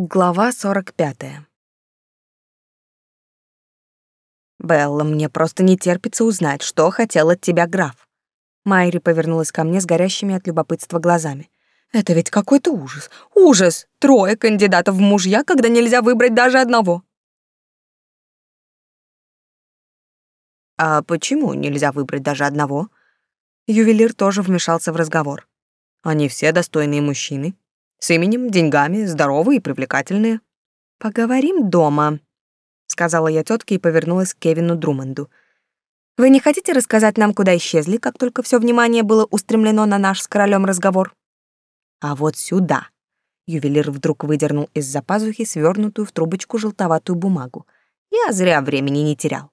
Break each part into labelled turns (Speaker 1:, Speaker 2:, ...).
Speaker 1: Глава 45. Белла, мне просто не терпится узнать, что хотел от тебя граф. Майри повернулась ко мне с горящими от любопытства глазами. Это ведь какой-то ужас. Ужас! Трое кандидатов в мужья, когда нельзя выбрать даже одного. А почему нельзя выбрать даже одного? Ювелир тоже вмешался в разговор. Они все достойные мужчины, с именем, деньгами, здоровые и привлекательные. Поговорим дома, сказала я тетке и повернулась к Кевину Друманду. Вы не хотите рассказать нам, куда исчезли, как только все внимание было устремлено на наш с королем разговор? А вот сюда. Ювелир вдруг выдернул из-за пазухи свернутую в трубочку желтоватую бумагу. Я зря времени не терял.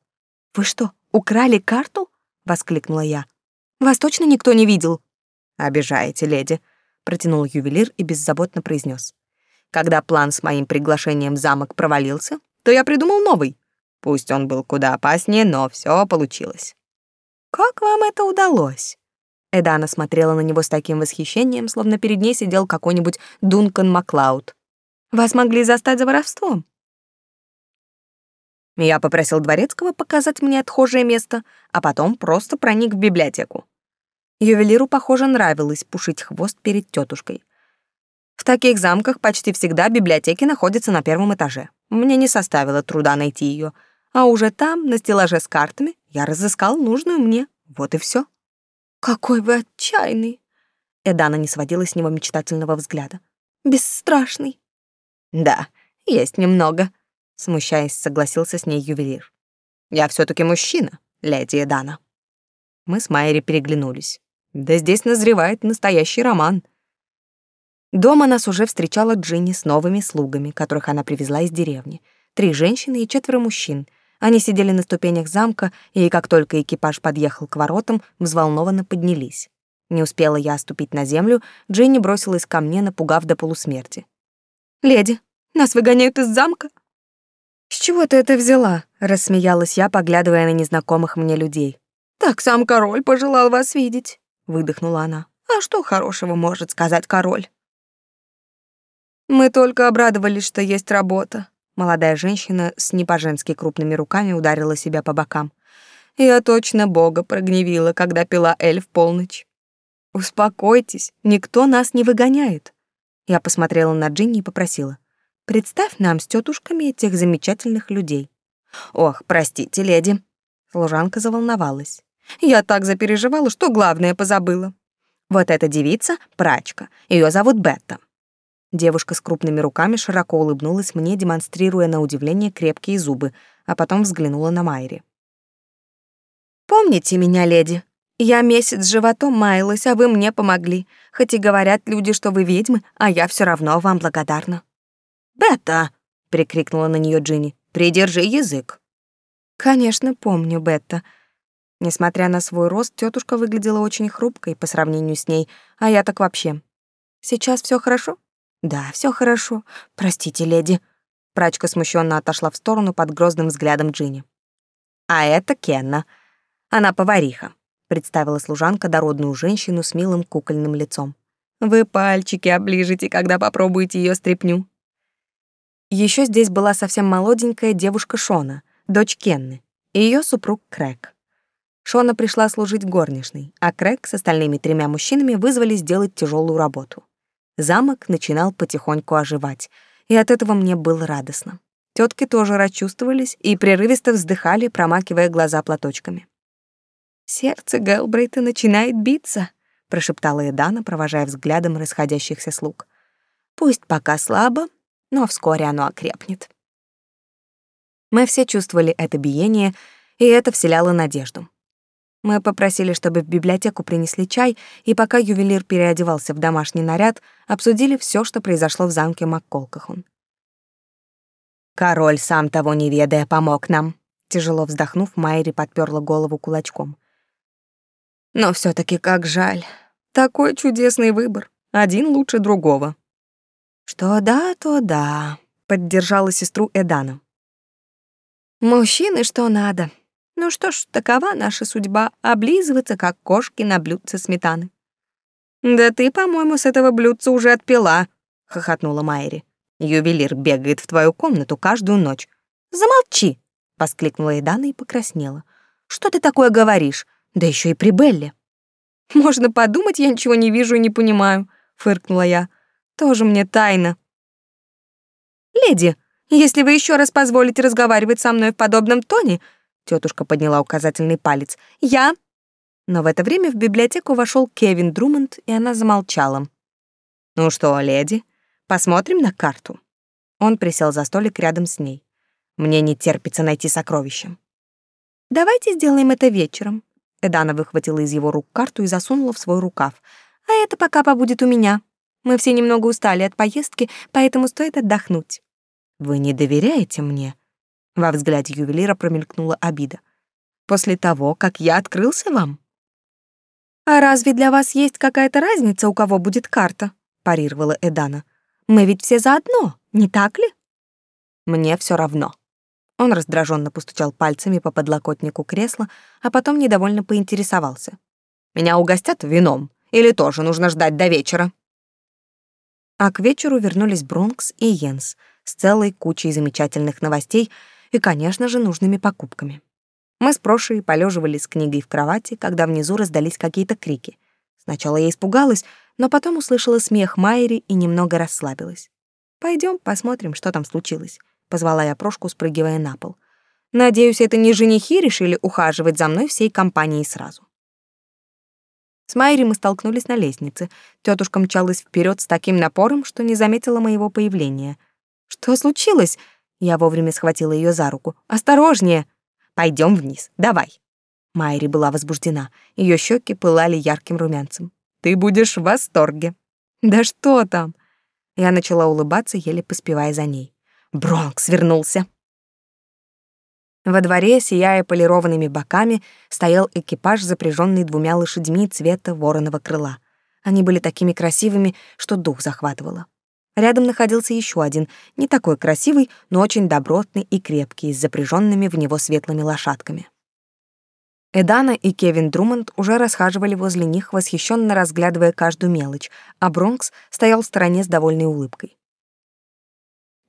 Speaker 1: Вы что, украли карту? воскликнула я. Вас точно никто не видел? Обижаете, леди протянул ювелир и беззаботно произнес: Когда план с моим приглашением в замок провалился, то я придумал новый. Пусть он был куда опаснее, но все получилось. Как вам это удалось? Эдана смотрела на него с таким восхищением, словно перед ней сидел какой-нибудь Дункан Маклауд. Вас могли застать за воровством? Я попросил дворецкого показать мне отхожее место, а потом просто проник в библиотеку. Ювелиру, похоже, нравилось пушить хвост перед тетушкой. В таких замках почти всегда библиотеки находятся на первом этаже. Мне не составило труда найти ее, а уже там, на стеллаже с картами, я разыскал нужную мне. Вот и все. Какой вы отчаянный. Эдана не сводила с него мечтательного взгляда. Бесстрашный. Да, есть немного, смущаясь, согласился с ней ювелир. Я все таки мужчина, леди Эдана. Мы с Майери переглянулись. Да здесь назревает настоящий роман. Дома нас уже встречала Джинни с новыми слугами, которых она привезла из деревни. Три женщины и четверо мужчин. Они сидели на ступенях замка, и как только экипаж подъехал к воротам, взволнованно поднялись. Не успела я ступить на землю, Джинни бросилась ко мне, напугав до полусмерти. «Леди, нас выгоняют из замка?» «С чего ты это взяла?» — рассмеялась я, поглядывая на незнакомых мне людей. «Так сам король пожелал вас видеть» выдохнула она. А что хорошего может сказать король? Мы только обрадовались, что есть работа. Молодая женщина с не по-женски крупными руками ударила себя по бокам. Я точно Бога прогневила, когда пила эль в полночь. Успокойтесь, никто нас не выгоняет. Я посмотрела на Джинни и попросила: "Представь нам с тетушками этих замечательных людей". Ох, простите, леди. Служанка заволновалась. Я так запереживала, что главное позабыла. Вот эта девица — прачка. Ее зовут Бетта. Девушка с крупными руками широко улыбнулась мне, демонстрируя на удивление крепкие зубы, а потом взглянула на Майри. «Помните меня, леди? Я месяц животом маялась, а вы мне помогли. Хоть и говорят люди, что вы ведьмы, а я все равно вам благодарна». «Бетта!» — прикрикнула на нее Джинни. «Придержи язык». «Конечно, помню, Бетта», Несмотря на свой рост, тетушка выглядела очень хрупкой по сравнению с ней, а я так вообще. Сейчас все хорошо? Да, все хорошо. Простите, леди. Прачка смущенно отошла в сторону под грозным взглядом Джинни. А это Кенна. Она повариха, представила служанка дородную женщину с милым кукольным лицом. Вы пальчики оближете, когда попробуете ее стряпню. Еще здесь была совсем молоденькая девушка Шона, дочь Кенны, и ее супруг Крэк. Шона пришла служить горничной, а Крэг с остальными тремя мужчинами вызвали сделать тяжелую работу. Замок начинал потихоньку оживать, и от этого мне было радостно. Тетки тоже расчувствовались и прерывисто вздыхали, промакивая глаза платочками. «Сердце Гэлбрейта начинает биться», — прошептала Эдана, провожая взглядом расходящихся слуг. «Пусть пока слабо, но вскоре оно окрепнет». Мы все чувствовали это биение, и это вселяло надежду. Мы попросили, чтобы в библиотеку принесли чай, и пока ювелир переодевался в домашний наряд, обсудили все, что произошло в замке Макколкахун. Король, сам того не ведая, помог нам. Тяжело вздохнув, Майри подперла голову кулачком. Но все таки как жаль. Такой чудесный выбор. Один лучше другого. Что да, то да, поддержала сестру Эдана. Мужчины что надо. Ну что ж, такова наша судьба — облизываться, как кошки на блюдце сметаны. «Да ты, по-моему, с этого блюдца уже отпила», — хохотнула Майри. Ювелир бегает в твою комнату каждую ночь. Замолчи, воскликнула Эдана и покраснела. Что ты такое говоришь? Да еще и при Белле. Можно подумать, я ничего не вижу и не понимаю, фыркнула я. Тоже мне тайна. Леди, если вы еще раз позволите разговаривать со мной в подобном тоне, тетушка подняла указательный палец. Я Но в это время в библиотеку вошел Кевин Друмонд, и она замолчала. Ну что, леди, посмотрим на карту. Он присел за столик рядом с ней. Мне не терпится найти сокровища. Давайте сделаем это вечером. Эдана выхватила из его рук карту и засунула в свой рукав. А это пока побудет у меня. Мы все немного устали от поездки, поэтому стоит отдохнуть. Вы не доверяете мне? Во взгляде ювелира промелькнула обида. После того, как я открылся вам? А разве для вас есть какая-то разница, у кого будет карта? парировала Эдана. Мы ведь все заодно, не так ли? Мне все равно. Он раздраженно постучал пальцами по подлокотнику кресла, а потом недовольно поинтересовался. Меня угостят вином или тоже нужно ждать до вечера? А к вечеру вернулись Бронкс и Йенс с целой кучей замечательных новостей и, конечно же, нужными покупками. Мы с Прошей полеживали с книгой в кровати, когда внизу раздались какие-то крики. Сначала я испугалась, но потом услышала смех Майри и немного расслабилась. Пойдем посмотрим, что там случилось», — позвала я Прошку, спрыгивая на пол. «Надеюсь, это не женихи решили ухаживать за мной всей компанией сразу». С Майри мы столкнулись на лестнице. Тетушка мчалась вперед с таким напором, что не заметила моего появления. «Что случилось?» Я вовремя схватила ее за руку. «Осторожнее! Пойдем вниз, давай!» Майри была возбуждена. Ее щеки пылали ярким румянцем. «Ты будешь в восторге!» «Да что там!» Я начала улыбаться, еле поспевая за ней. Бронкс вернулся. Во дворе, сияя полированными боками, стоял экипаж, запряженный двумя лошадьми цвета вороного крыла. Они были такими красивыми, что дух захватывало. Рядом находился еще один, не такой красивый, но очень добротный и крепкий, с запряженными в него светлыми лошадками. Эдана и Кевин Друмонд уже расхаживали возле них, восхищенно разглядывая каждую мелочь, а Бронкс стоял в стороне с довольной улыбкой.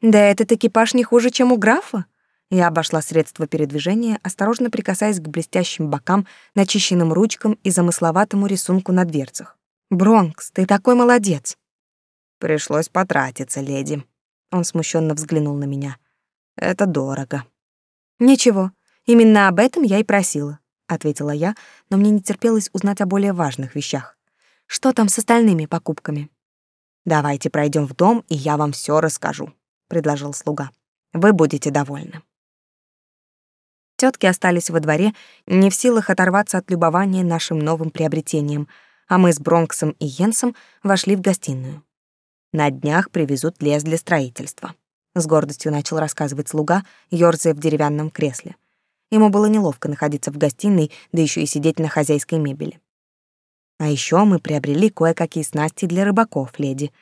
Speaker 1: «Да этот экипаж не хуже, чем у графа», я обошла средство передвижения, осторожно прикасаясь к блестящим бокам, начищенным ручкам и замысловатому рисунку на дверцах. «Бронкс, ты такой молодец!» «Пришлось потратиться, леди». Он смущенно взглянул на меня. «Это дорого». «Ничего, именно об этом я и просила», — ответила я, но мне не терпелось узнать о более важных вещах. «Что там с остальными покупками?» «Давайте пройдем в дом, и я вам все расскажу», — предложил слуга. «Вы будете довольны». Тетки остались во дворе, не в силах оторваться от любования нашим новым приобретением, а мы с Бронксом и Йенсом вошли в гостиную. На днях привезут лес для строительства. С гордостью начал рассказывать слуга, ёрзая в деревянном кресле. Ему было неловко находиться в гостиной, да еще и сидеть на хозяйской мебели. А еще мы приобрели кое-какие снасти для рыбаков, леди.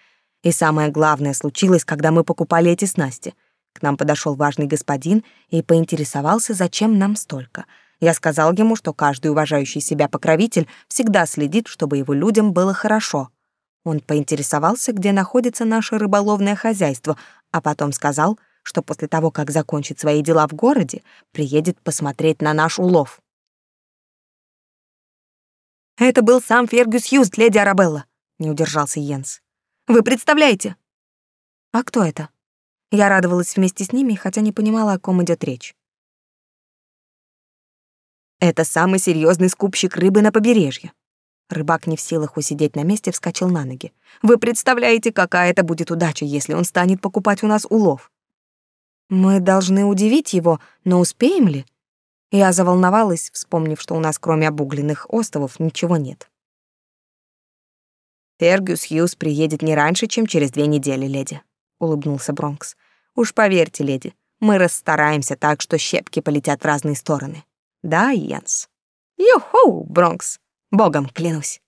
Speaker 1: И самое главное случилось, когда мы покупали эти снасти. К нам подошел важный господин и поинтересовался, зачем нам столько. Я сказал ему, что каждый уважающий себя покровитель всегда следит, чтобы его людям было хорошо. Он поинтересовался, где находится наше рыболовное хозяйство, а потом сказал, что после того, как закончит свои дела в городе, приедет посмотреть на наш улов. «Это был сам Фергюс Хьюз, леди Арабелла», — не удержался Йенс. «Вы представляете?» «А кто это?» Я радовалась вместе с ними, хотя не понимала, о ком идет речь. Это самый серьезный скупщик рыбы на побережье. Рыбак не в силах усидеть на месте, вскочил на ноги. Вы представляете, какая это будет удача, если он станет покупать у нас улов? Мы должны удивить его, но успеем ли? Я заволновалась, вспомнив, что у нас кроме обугленных островов ничего нет. Фергюс Хьюз приедет не раньше, чем через две недели, леди, улыбнулся Бронкс. Уж поверьте, леди, мы расстараемся так, что щепки полетят в разные стороны. Да, Йенс? Йо-хоу, Бронкс, богом клянусь.